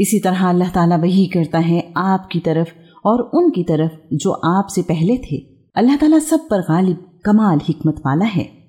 इसी तरह अल्लाह ताला वही करता है आपकी तरफ़ और उनकी तरफ़ जो आपसे पहले थे। अल्लाह ताला सब पर गालिब, कमाल, हिकमत वाला है।